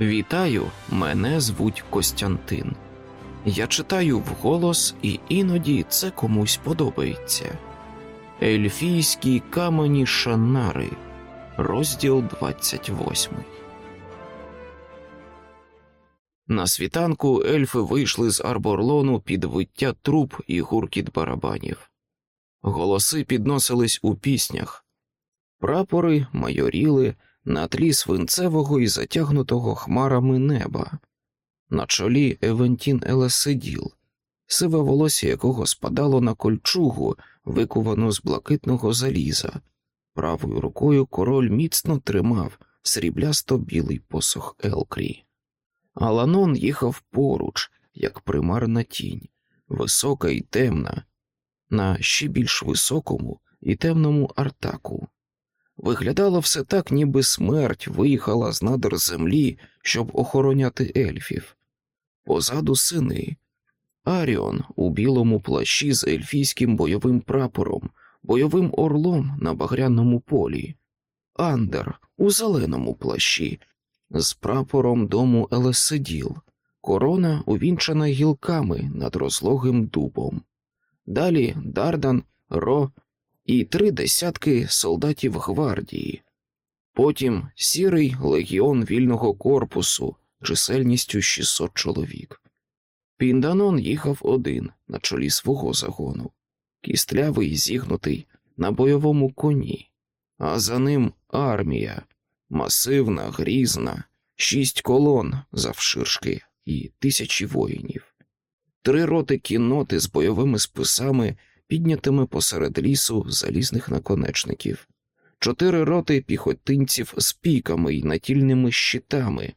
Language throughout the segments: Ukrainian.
Вітаю, мене звуть Костянтин. Я читаю вголос, і іноді це комусь подобається. Ельфійські камені Шанари, розділ 28. На світанку ельфи вийшли з арборлону під виття труб і гуркіт барабанів. Голоси підносились у піснях, прапори майоріли на тлі свинцевого і затягнутого хмарами неба. На чолі Евентін Елесиділ, сиве волосся якого спадало на кольчугу, викувану з блакитного заліза. Правою рукою король міцно тримав сріблясто білий посох Елкрі. Аланон їхав поруч, як примарна тінь, висока і темна, на ще більш високому і темному артаку. Виглядало все так, ніби смерть виїхала з надр землі, щоб охороняти ельфів. Позаду сини. Аріон у білому плащі з ельфійським бойовим прапором, бойовим орлом на багряному полі, Андер у зеленому плащі, з прапором дому Елесиділ, корона увінчана гілками над розлогим дубом. Далі Дардан, Ро і три десятки солдатів гвардії, потім сірий легіон вільного корпусу чисельністю 600 чоловік. Пінданон їхав один на чолі свого загону, кістлявий зігнутий на бойовому коні, а за ним армія, масивна, грізна, шість колон завширшки і тисячі воїнів, три роти кінноти з бойовими списами піднятими посеред лісу залізних наконечників, чотири роти піхотинців з піками й натільними щитами,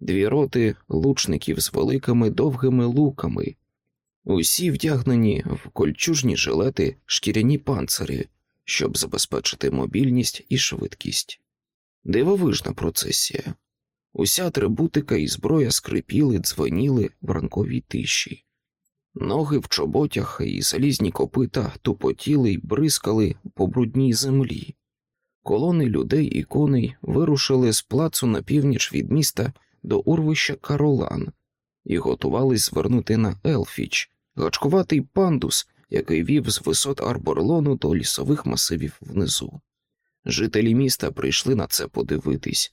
дві роти лучників з великими довгими луками, усі вдягнені в кольчужні жилети шкіряні панцири, щоб забезпечити мобільність і швидкість. Дивовижна процесія. Уся атрибутика і зброя скрипіли, дзвоніли в ранковій тиші. Ноги в чоботях і залізні копита тупотіли й бризкали по брудній землі. Колони людей і коней вирушили з плацу на північ від міста до урвища Каролан і готувались звернути на Елфіч, гачкуватий пандус, який вів з висот Арборлону до лісових масивів внизу. Жителі міста прийшли на це подивитись.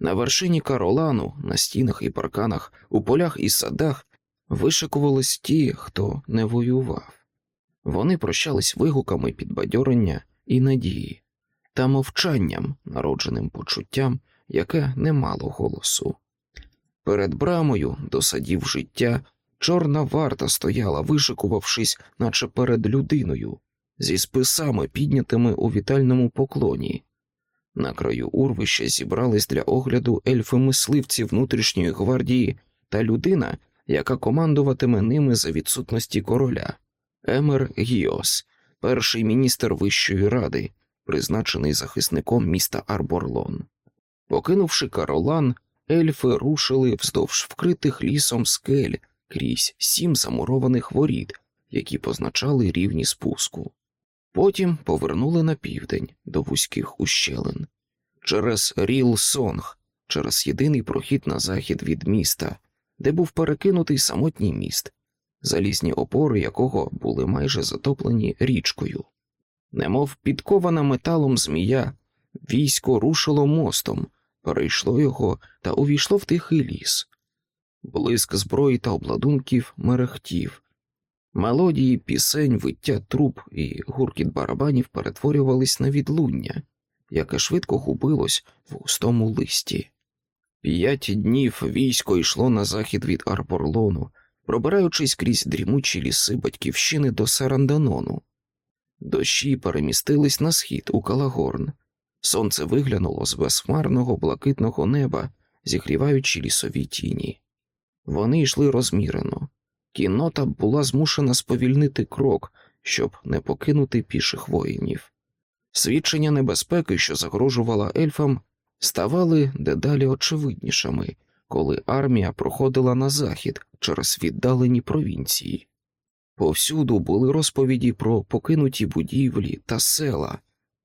На вершині Каролану, на стінах і парканах, у полях і садах вишикувались ті, хто не воював. Вони прощались вигуками підбадьорення і надії та мовчанням, народженим почуттям, яке не мало голосу. Перед брамою до садів життя чорна варта стояла, вишикувавшись, наче перед людиною, зі списами, піднятими у вітальному поклоні. На краю урвища зібрались для огляду ельфи мисливці внутрішньої гвардії та людина, яка командуватиме ними за відсутності короля, Емер Гіос, перший міністр Вищої ради, призначений захисником міста Арборлон. Покинувши Каролан, ельфи рушили вздовж вкритих лісом скель крізь сім замурованих воріт, які позначали рівні спуску. Потім повернули на південь до вузьких ущелин через Ріл Сонг, через єдиний прохід на захід від міста, де був перекинутий самотній міст, залізні опори якого були майже затоплені річкою. Немов підкована металом змія, військо рушило мостом, перейшло його та увійшло в тихий ліс. Блиск зброї та обладунків мерехтів, мелодії пісень, виття труб і гуркіт барабанів перетворювались на відлуння, яке швидко губилось в густому листі. П'ять днів військо йшло на захід від Арборлону, пробираючись крізь дрімучі ліси батьківщини до Саранданону. Дощі перемістились на схід у Калагорн. Сонце виглянуло з безхмарного блакитного неба, зігріваючи лісові тіні. Вони йшли розмірено. Кіннота була змушена сповільнити крок, щоб не покинути піших воїнів. Свідчення небезпеки, що загрожувала ельфам, ставали дедалі очевиднішими, коли армія проходила на захід через віддалені провінції. Повсюду були розповіді про покинуті будівлі та села,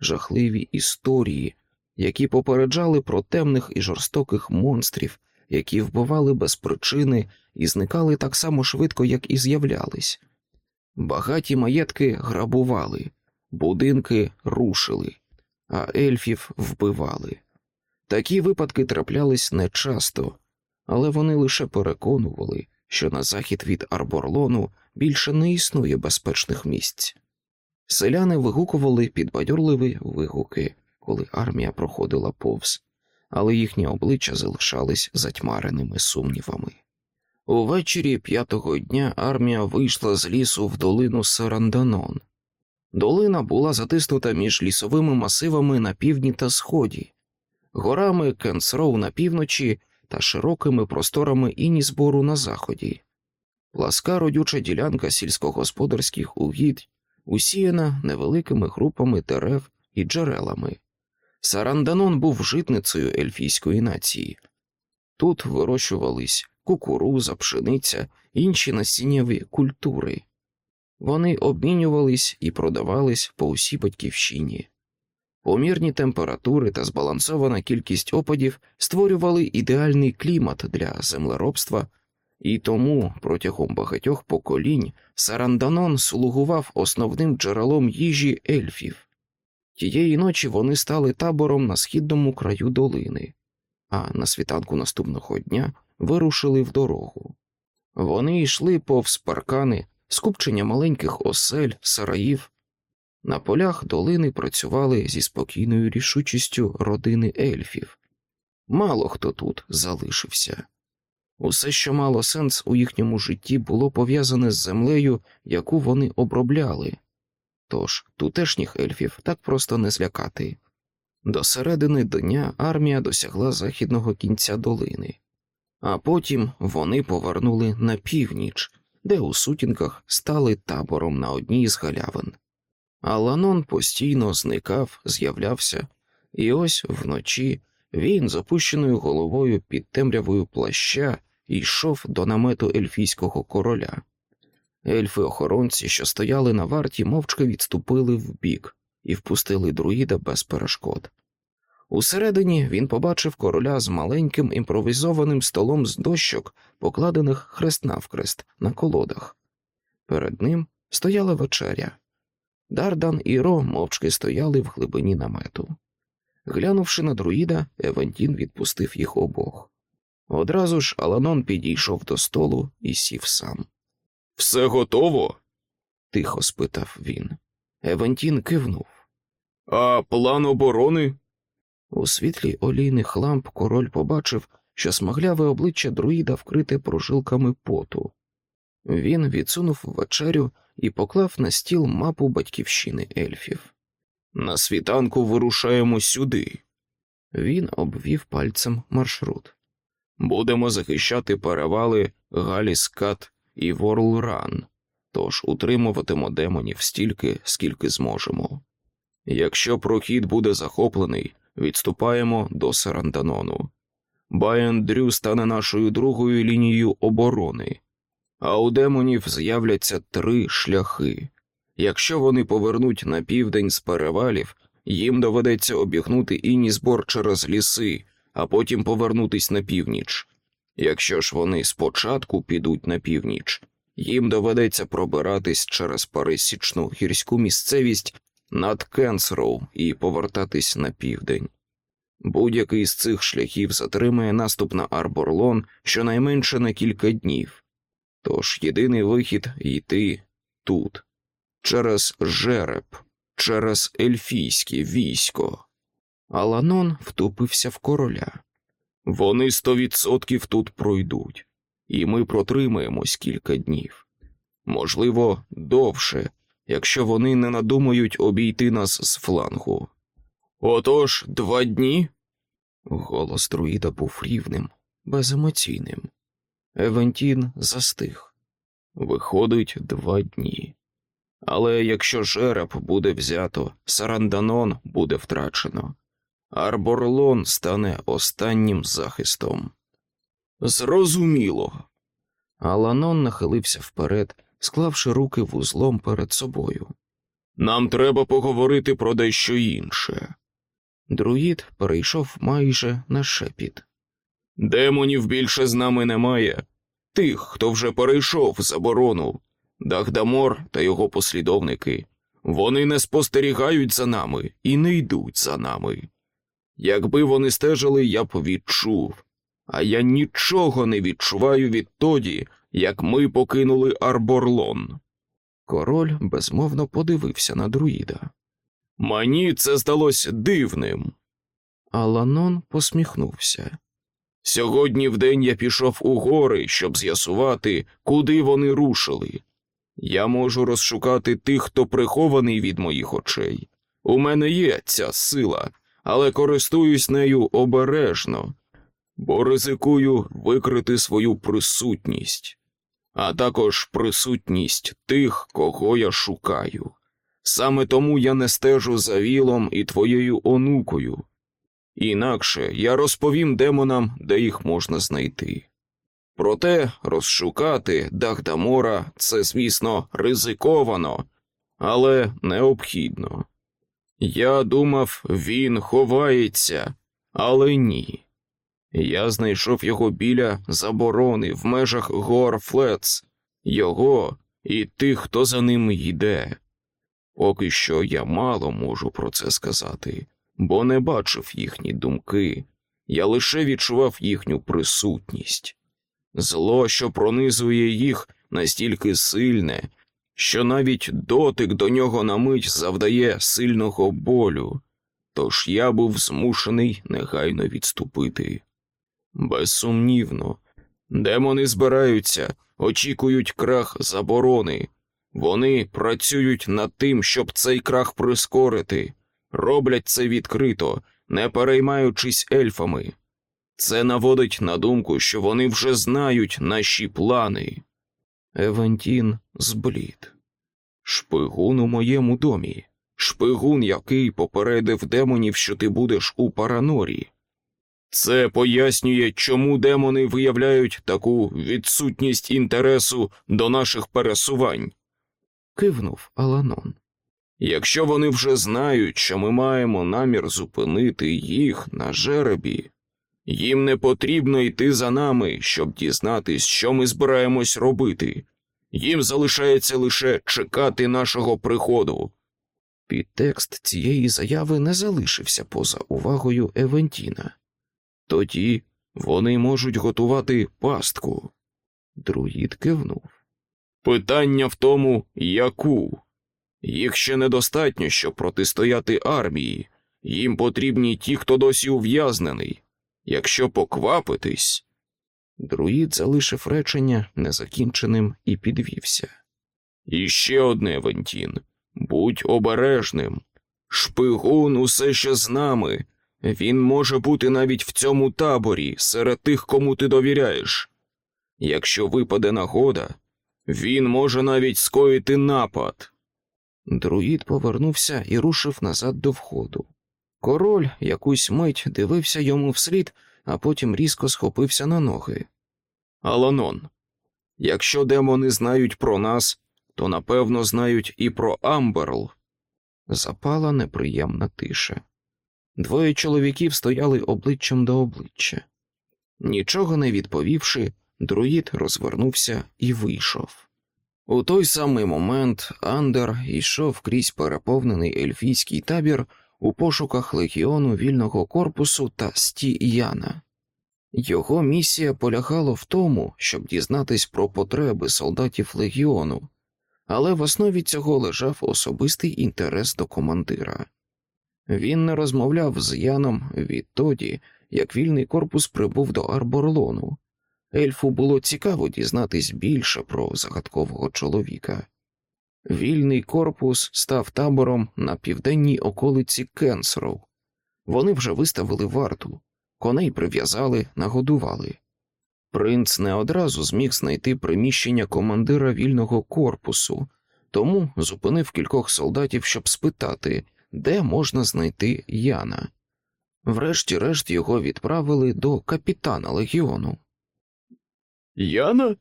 жахливі історії, які попереджали про темних і жорстоких монстрів, які вбивали без причини і зникали так само швидко, як і з'являлись. Багаті маєтки грабували, будинки рушили, а ельфів вбивали. Такі випадки траплялись нечасто, але вони лише переконували, що на захід від Арборлону більше не існує безпечних місць. Селяни вигукували підбадьорливі вигуки, коли армія проходила повз, але їхні обличчя залишались затьмареними сумнівами. Увечері п'ятого дня армія вийшла з лісу в долину Саранданон. Долина була затиснута між лісовими масивами на півдні та сході, горами Кенсроу на півночі та широкими просторами Інісбору на заході. Пласка родюча ділянка сільськогосподарських угідь, усіяна невеликими групами дерев і джерелами. Саранданон був житницею ельфійської нації. Тут вирощувались кукуруза, пшениця, інші насіннєві культури. Вони обмінювались і продавались по усій батьківщині. Помірні температури та збалансована кількість опадів створювали ідеальний клімат для землеробства, і тому протягом багатьох поколінь Саранданон слугував основним джерелом їжі ельфів. Тієї ночі вони стали табором на східному краю долини, а на світанку наступного дня вирушили в дорогу. Вони йшли повз паркани, скупчення маленьких осель, сараїв. На полях долини працювали зі спокійною рішучістю родини ельфів. Мало хто тут залишився. Усе, що мало сенс у їхньому житті, було пов'язане з землею, яку вони обробляли, тож тутешніх ельфів так просто не злякати. До середини дня армія досягла західного кінця долини, а потім вони повернули на північ, де у сутінках стали табором на одній з галявин. Аланон постійно зникав, з'являвся, і ось вночі він з опущеною головою під темрявою плаща йшов до намету ельфійського короля. Ельфи-охоронці, що стояли на варті, мовчки відступили вбік і впустили друїда без перешкод. Усередині він побачив короля з маленьким імпровізованим столом з дощок, покладених хрест навкрест на колодах. Перед ним стояла вечеря. Дардан і Ро мовчки стояли в глибині намету. Глянувши на друїда, Евантін відпустив їх обох. Одразу ж Аланон підійшов до столу і сів сам. Все готово? тихо спитав він. Евантін кивнув. А план оборони? У світлі олійних ламп король побачив, що смагляве обличчя друїда вкрите прожилками поту. Він відсунув вечерю і поклав на стіл мапу батьківщини ельфів. На світанку вирушаємо сюди. Він обвів пальцем маршрут. Будемо захищати перевали Галіскат і Ворлран, тож утримуватимо демонів стільки, скільки зможемо. Якщо прохід буде захоплений, відступаємо до Саранданону. Баян Дрю стане нашою другою лінією оборони, а у демонів з'являться три шляхи. Якщо вони повернуть на південь з перевалів, їм доведеться обігнути іні збор через ліси, а потім повернутись на північ. Якщо ж вони спочатку підуть на північ, їм доведеться пробиратись через пересічну гірську місцевість над Кенсроу і повертатись на південь. Будь-який з цих шляхів затримає наступ на Арборлон щонайменше на кілька днів. Тож єдиний вихід йти тут, через жереб, через ельфійське військо. Аланон втупився в короля. Вони сто відсотків тут пройдуть, і ми протримаємось кілька днів. Можливо, довше, якщо вони не надумають обійти нас з флангу. Отож, два дні. Голос друїда був рівним, беземоційним. Евентін застиг. Виходить, два дні. Але якщо жереб буде взято, Саранданон буде втрачено. Арборлон стане останнім захистом. Зрозуміло. Аланон нахилився вперед, склавши руки вузлом перед собою. Нам треба поговорити про дещо інше. Друїд перейшов майже на шепіт. Демонів більше з нами немає. Тих, хто вже перейшов заборону, Дагдамор та його послідовники. Вони не спостерігають за нами і не йдуть за нами. Якби вони стежили, я б відчув, а я нічого не відчуваю відтоді, як ми покинули Арборлон. Король безмовно подивився на друїда. Мені це здалося дивним. Аланон посміхнувся. Сьогодні вдень я пішов у гори, щоб з'ясувати, куди вони рушили. Я можу розшукати тих, хто прихований від моїх очей. У мене є ця сила, але користуюсь нею обережно, бо ризикую викрити свою присутність, а також присутність тих, кого я шукаю. Саме тому я не стежу за вілом і твоєю онукою. Інакше я розповім демонам, де їх можна знайти. Проте розшукати Дагдамора це, звісно, ризиковано, але необхідно. Я думав, він ховається, але ні. Я знайшов його біля заборони в межах гор Флец, його і тих, хто за ним йде. Поки що я мало можу про це сказати, бо не бачив їхні думки, я лише відчував їхню присутність. Зло, що пронизує їх, настільки сильне, що навіть дотик до нього на мить завдає сильного болю, тож я був змушений негайно відступити. Безсумнівно, демони збираються, очікують крах заборони. Вони працюють над тим, щоб цей крах прискорити, роблять це відкрито, не переймаючись ельфами. Це наводить на думку, що вони вже знають наші плани. Евантін зблід. Шпигун у моєму домі, шпигун, який попередив демонів, що ти будеш у Паранорі. Це пояснює, чому демони виявляють таку відсутність інтересу до наших пересувань. Кивнув Аланон. Якщо вони вже знають, що ми маємо намір зупинити їх на жеребі, їм не потрібно йти за нами, щоб дізнатись, що ми збираємось робити. Їм залишається лише чекати нашого приходу. Підтекст цієї заяви не залишився поза увагою Евентіна. Тоді вони можуть готувати пастку. Друїд кивнув. Питання в тому, яку. Їх ще недостатньо, щоб протистояти армії. Їм потрібні ті, хто досі ув'язнений. Якщо поквапитись. Друїд залишив речення незакінченим і підвівся. І ще одне, Вентін. Будь обережним. Шпигун усе ще з нами. Він може бути навіть в цьому таборі, серед тих, кому ти довіряєш. Якщо випаде нагода, він може навіть скоїти напад. Друїд повернувся і рушив назад до входу. Король якусь мить дивився йому вслід, а потім різко схопився на ноги. Аланон, якщо демони знають про нас, то напевно знають і про Амберл. Запала неприємна тиша. Двоє чоловіків стояли обличчям до обличчя. Нічого не відповівши, друїд розвернувся і вийшов. У той самий момент Андер йшов крізь переповнений ельфійський табір у пошуках легіону вільного корпусу та стіяна. Його місія полягала в тому, щоб дізнатись про потреби солдатів легіону, але в основі цього лежав особистий інтерес до командира. Він не розмовляв з Яном відтоді, як вільний корпус прибув до Арборлону. Ельфу було цікаво дізнатись більше про загадкового чоловіка. Вільний корпус став табором на південній околиці Кенсроу. Вони вже виставили варту, коней прив'язали, нагодували. Принц не одразу зміг знайти приміщення командира вільного корпусу, тому зупинив кількох солдатів, щоб спитати, де можна знайти Яна. Врешті-решт його відправили до капітана легіону. Яна?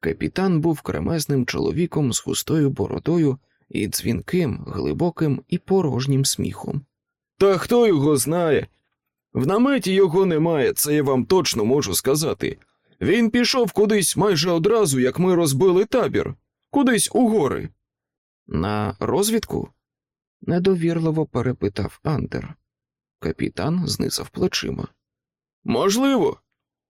Капітан був кремезним чоловіком з густою бородою і дзвінким, глибоким і порожнім сміхом. Та хто його знає? В наметі його немає, це я вам точно можу сказати. Він пішов кудись майже одразу, як ми розбили табір, кудись у гори. На розвідку? недовірливо перепитав Андер. Капітан знизав плечима. Можливо,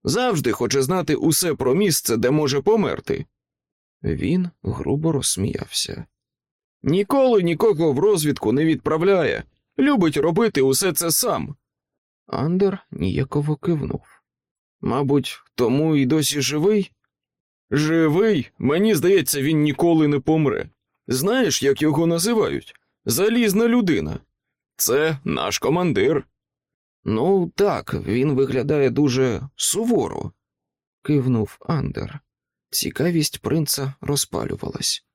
завжди хоче знати усе про місце, де може померти. Він грубо розсміявся. Ніколи нікого в розвідку не відправляє, любить робити усе це сам. Андер ніяково кивнув. Мабуть, тому і досі живий? Живий, мені здається, він ніколи не помре. Знаєш, як його називають? Залізна людина. Це наш командир. Ну, так, він виглядає дуже суворо, кивнув Андер. Цікавість принца розпалювалась.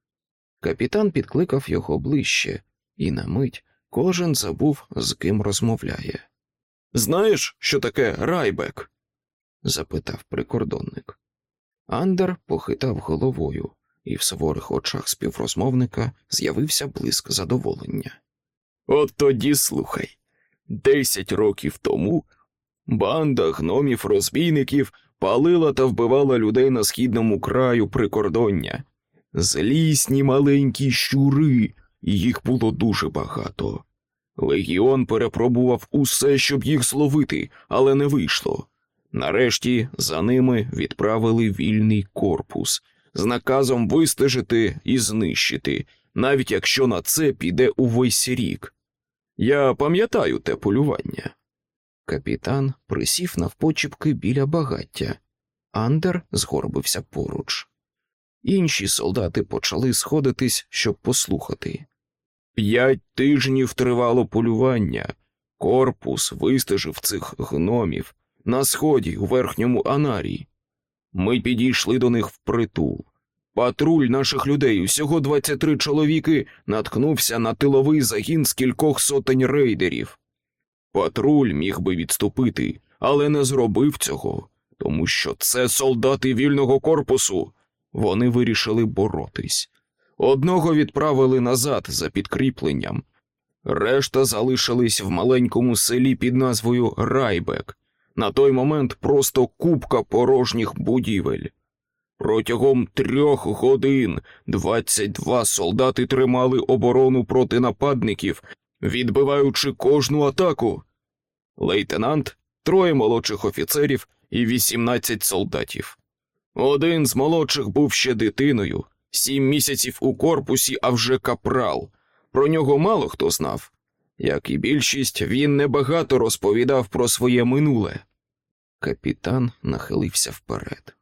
Капітан підкликав його ближче, і на мить кожен забув, з ким розмовляє. Знаєш, що таке райбек? запитав прикордонник. Андер похитав головою, і в суворих очах співрозмовника з'явився блиск задоволення. От тоді слухай. Десять років тому банда гномів-розбійників палила та вбивала людей на східному краю прикордоння. Злісні маленькі щури, і їх було дуже багато. Легіон перепробував усе, щоб їх зловити, але не вийшло. Нарешті за ними відправили вільний корпус з наказом вистежити і знищити, навіть якщо на це піде увесь рік. Я пам'ятаю те полювання. Капітан присів навпочіпки біля багаття. Андер згорбився поруч. Інші солдати почали сходитись, щоб послухати. П'ять тижнів тривало полювання. Корпус вистежив цих гномів на сході у верхньому анарії. Ми підійшли до них впритул. Патруль наших людей, усього 23 чоловіки, наткнувся на тиловий загін з кількох сотень рейдерів. Патруль міг би відступити, але не зробив цього, тому що це солдати вільного корпусу. Вони вирішили боротись. Одного відправили назад за підкріпленням, решта залишились в маленькому селі під назвою Райбек. На той момент просто купка порожніх будівель. Протягом трьох годин 22 солдати тримали оборону проти нападників, відбиваючи кожну атаку. Лейтенант, троє молодших офіцерів і 18 солдатів. Один з молодших був ще дитиною, сім місяців у корпусі, а вже капрал. Про нього мало хто знав. Як і більшість, він небагато розповідав про своє минуле. Капітан нахилився вперед.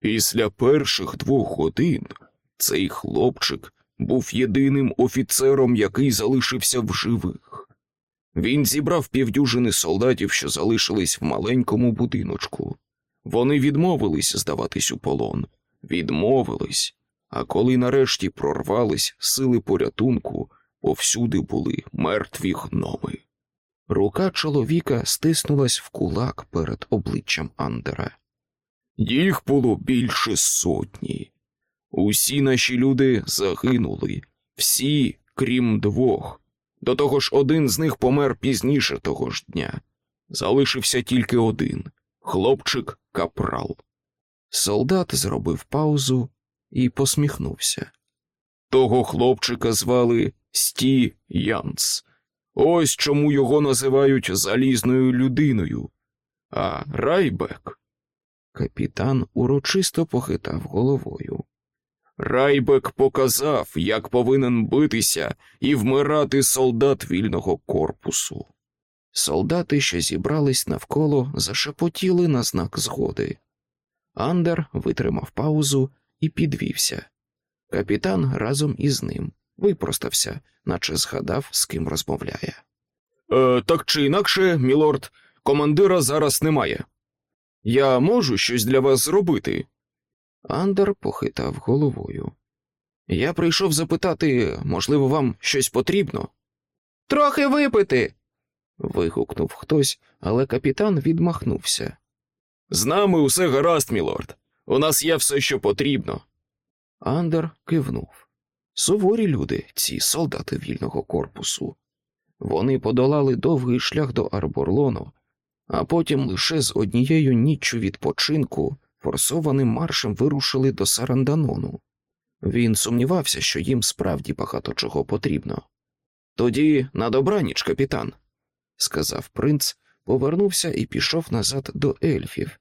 Після перших двох годин цей хлопчик був єдиним офіцером, який залишився в живих. Він зібрав півдюжини солдатів, що залишились в маленькому будиночку. Вони відмовились здаватись у полон, відмовились, а коли нарешті прорвались сили порятунку, повсюди були мертві гноми. Рука чоловіка стиснулась в кулак перед обличчям Андера. Їх було більше сотні. Усі наші люди загинули, всі, крім двох. До того ж, один з них помер пізніше того ж дня. Залишився тільки один хлопчик капрал. Солдат зробив паузу і посміхнувся. Того хлопчика звали Сті Янс. Ось чому його називають залізною людиною. А Райбек. Капітан урочисто похитав головою. Райбек показав, як повинен битися і вмирати солдат вільного корпусу. Солдати, що зібрались навколо, зашепотіли на знак згоди. Андер витримав паузу і підвівся. Капітан разом із ним випростався, наче згадав, з ким розмовляє. Е, Так чи інакше, мілорд, командира зараз немає. Я можу щось для вас зробити. Андер похитав головою. Я прийшов запитати, можливо, вам щось потрібно? Трохи випити. вигукнув хтось, але капітан відмахнувся. З нами усе гаразд, мілорд. У нас є все, що потрібно. Андер кивнув. Суворі люди, ці солдати вільного корпусу. Вони подолали довгий шлях до Арборлону а потім лише з однією ніччю відпочинку форсованим маршем вирушили до Саранданону. Він сумнівався, що їм справді багато чого потрібно. Тоді на добраніч, капітан, сказав принц, повернувся і пішов назад до ельфів,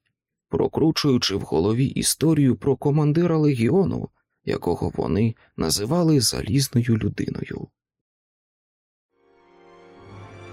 прокручуючи в голові історію про командира легіону, якого вони називали залізною людиною.